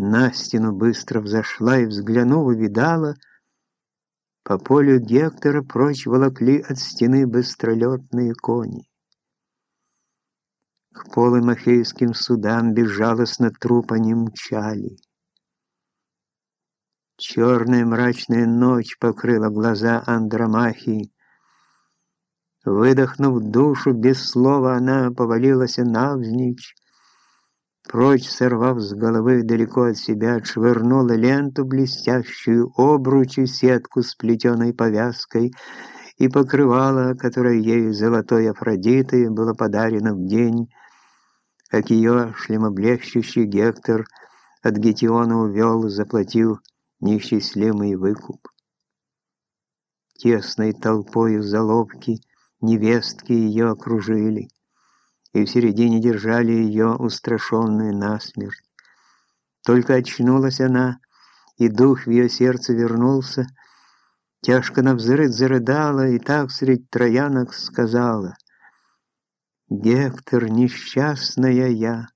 На стену быстро взошла и, взглянув, увидала, по полю Гектора прочь волокли от стены быстролетные кони. К полым ахейским судам безжалостно труп они мчали. Черная мрачная ночь покрыла глаза Андромахи. Выдохнув душу, без слова она повалилась навзничь, прочь сорвав с головы далеко от себя, отшвырнула ленту блестящую, обруч и сетку с плетеной повязкой и покрывало, которое ей золотой Афродитой было подарено в день, как ее шлемоблещущий Гектор от Гетиона увел, заплатил неисчислимый выкуп. Тесной толпою залобки невестки ее окружили, и в середине держали ее устрашенную насмерть. Только очнулась она, и дух в ее сердце вернулся, тяжко навзрыд зарыдала, и так средь троянок сказала, «Гектор, несчастная я,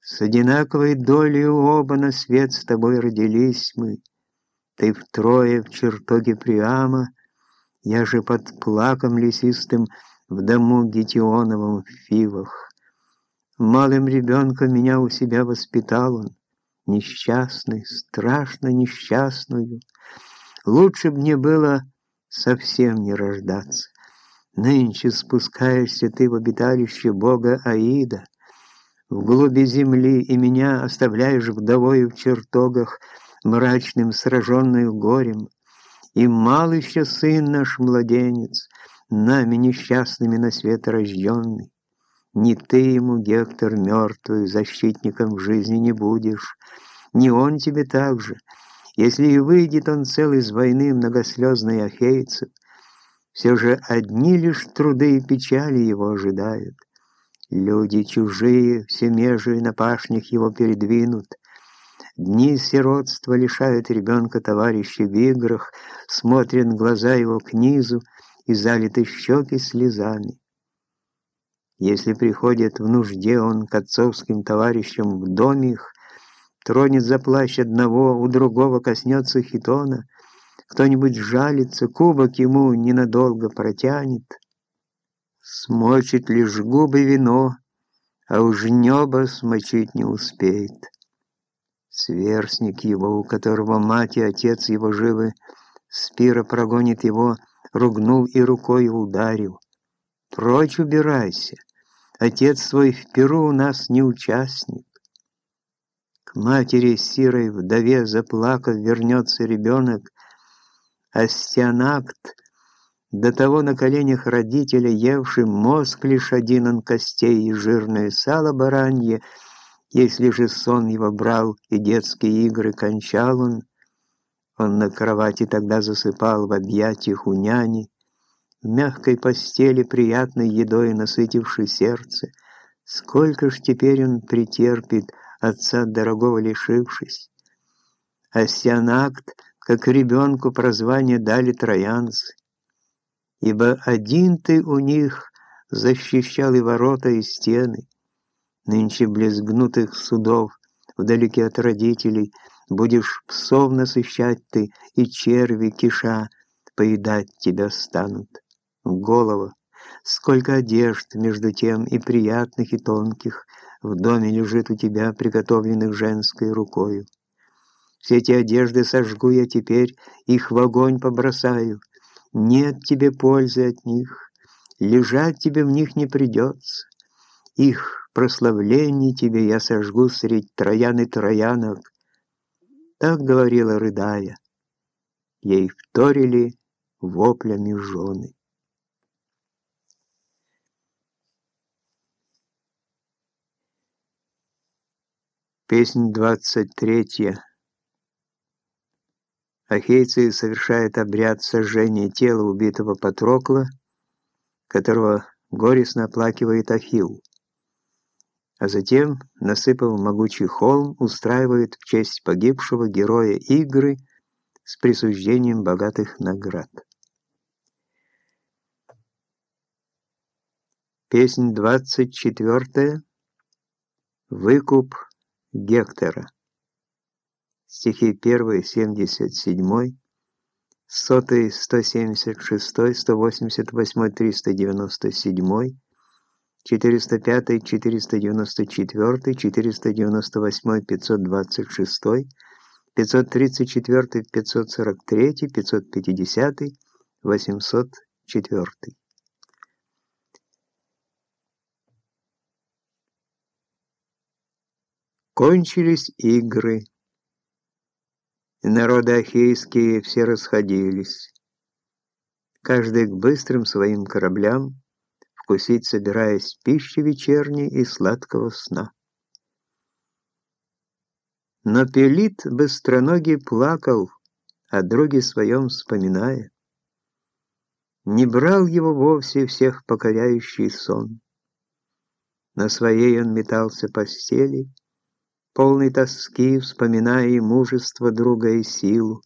с одинаковой долей оба на свет с тобой родились мы, ты втрое в чертоге Приама, я же под плаком лесистым в дому Гетионовом в Фивах. Малым ребенком меня у себя воспитал он, несчастный, страшно несчастную. Лучше б мне было совсем не рождаться. Нынче спускаешься ты в обиталище бога Аида, в глуби земли, и меня оставляешь вдовою в чертогах, мрачным сраженную горем. И мал еще сын наш младенец, нами несчастными на свет рожденный. Ни ты ему, Гектор, мертвый, защитником в жизни не будешь, ни он тебе так же. Если и выйдет он целый из войны многослезной ахейцев, все же одни лишь труды и печали его ожидают. Люди чужие, все межи на пашнях его передвинут, Дни сиротства лишают ребенка товарища в играх, смотрят глаза его к низу и залиты щеки слезами. Если приходит в нужде он к отцовским товарищам в доме их, тронет за плащ одного, у другого коснется хитона, кто-нибудь жалится, кубок ему ненадолго протянет, смочит лишь губы вино, а уж небо смочить не успеет. Сверстник его, у которого мать и отец его живы, Спира прогонит его, ругнул и рукой ударил. Прочь убирайся, отец твой в Перу у нас не участник. К матери сирой вдове заплакав вернется ребенок, а стянакт, до того на коленях родителя евший мозг лишь один он костей и жирное сало баранье — если же сон его брал и детские игры кончал он, он на кровати тогда засыпал в объятиях у няни, в мягкой постели приятной едой насытившей сердце. Сколько ж теперь он претерпит, отца дорогого лишившись. А Сианакт, как ребенку прозвание дали троянцы, ибо один ты у них защищал и ворота, и стены, Нынче близ гнутых судов, вдалеке от родителей, Будешь псов насыщать ты, и черви, киша, Поедать тебя станут. Голова, сколько одежд между тем и приятных, и тонких, В доме лежит у тебя, приготовленных женской рукою. Все эти одежды сожгу я теперь, их в огонь побросаю. Нет тебе пользы от них, лежать тебе в них не придется. Их прославлении тебе я сожгу средь троян и троянок. Так говорила, рыдая. Ей вторили воплями жены. Песнь двадцать третья. Ахейцы совершают обряд сожжения тела убитого Патрокла, которого горестно оплакивает Ахилл а затем, насыпав могучий холм, устраивают в честь погибшего героя игры с присуждением богатых наград. Песнь 24. Выкуп Гектора. стихи 1, 77, сотый, 176, 188, 397, 405, 494, 498, 526, 534, 543, 550, 804. Кончились игры. Народы ахейские все расходились. Каждый к быстрым своим кораблям вкусить собираясь пищи вечерней и сладкого сна. Но Пелит быстроногий плакал, о друге своем вспоминая. Не брал его вовсе всех покоряющий сон. На своей он метался постели, полный тоски, вспоминая и мужество друга и силу,